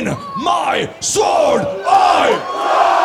in my sword I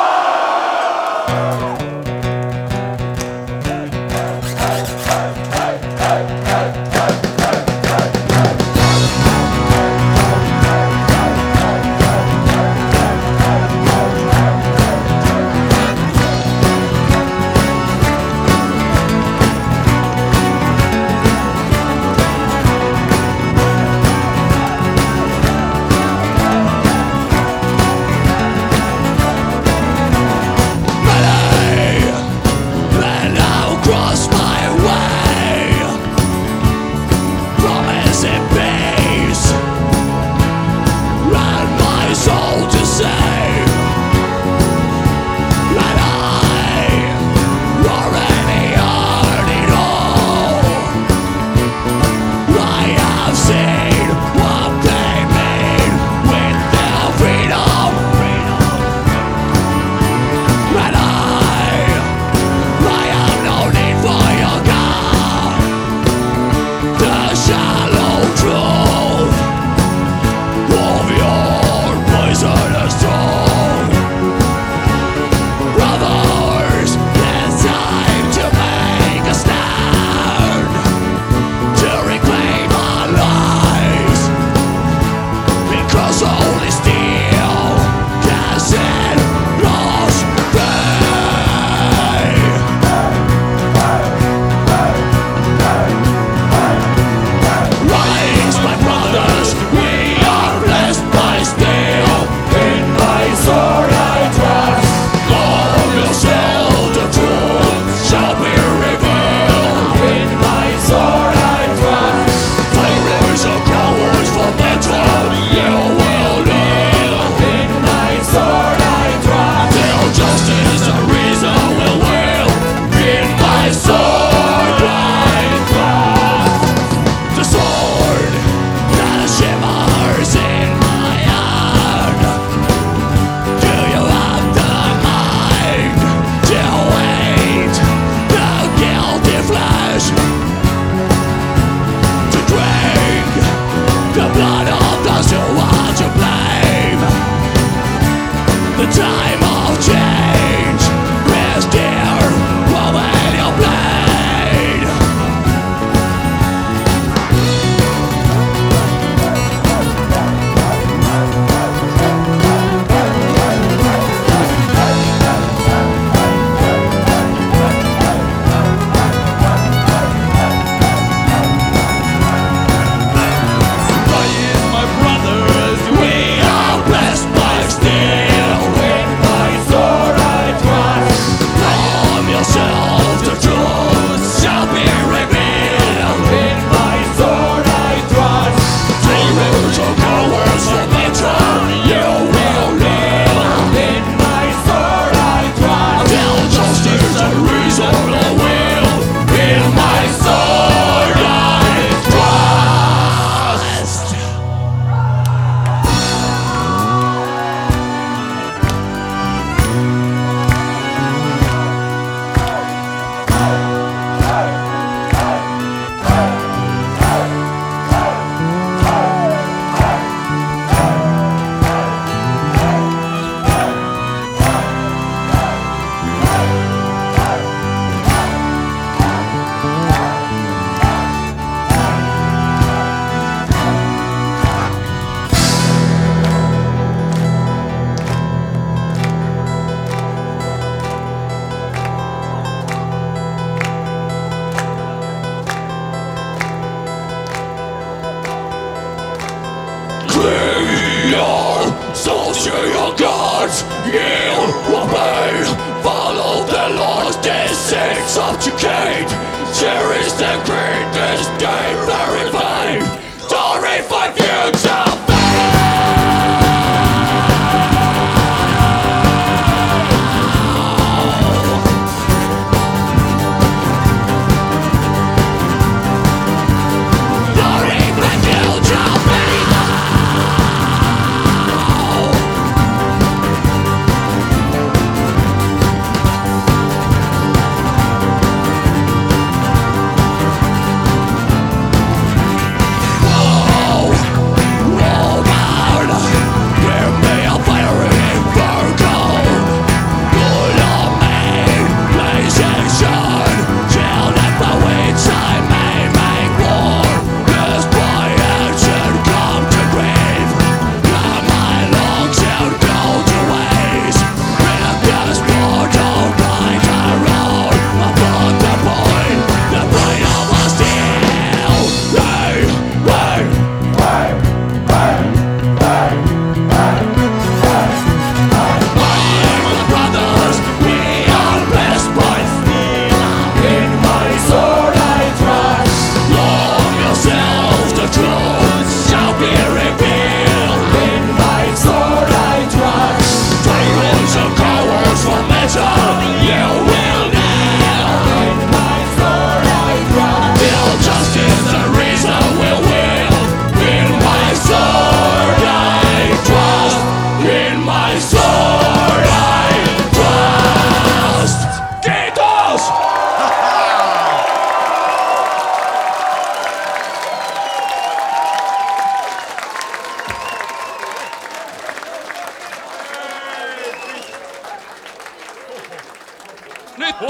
your soldier, your guards, you will be. Follow the Lord's decisions of Jacob.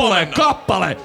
Tulee kappale